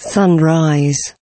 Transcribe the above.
Sunrise.